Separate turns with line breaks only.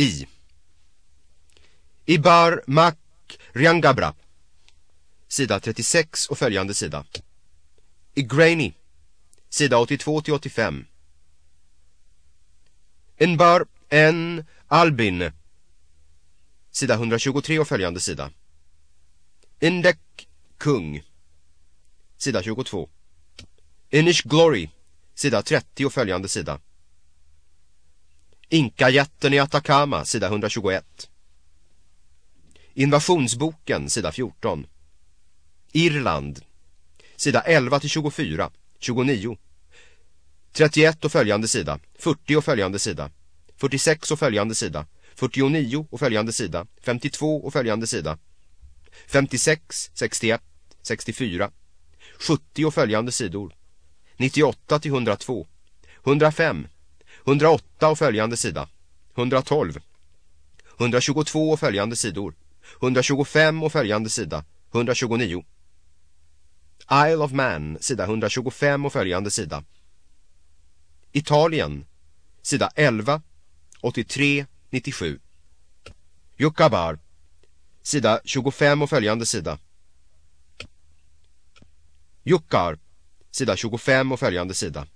I. Ibar Mak Riangabra. Sida 36 och följande sida. Igraini. Sida 82 till 85. Inbar en Albin. Sida 123 och följande sida. Indek Kung. Sida 22. Inish Glory. Sida 30 och följande sida. Inkajätten i Atacama, sida 121. Invasionsboken, sida 14. Irland, sida 11-24. 29. 31 och följande sida, 40 och följande sida, 46 och följande sida, 49 och följande sida, 52 och följande sida, 56, 61, 64, 70 och följande sidor, 98 till 102, 105, 108 och följande sida, 112, 122 och följande sidor, 125 och följande sida, 129. Isle of Man, sida 125 och följande sida. Italien, sida 11, 83, 97. Yukabar, sida 25 och följande sida. Yukkar, sida 25 och följande sida.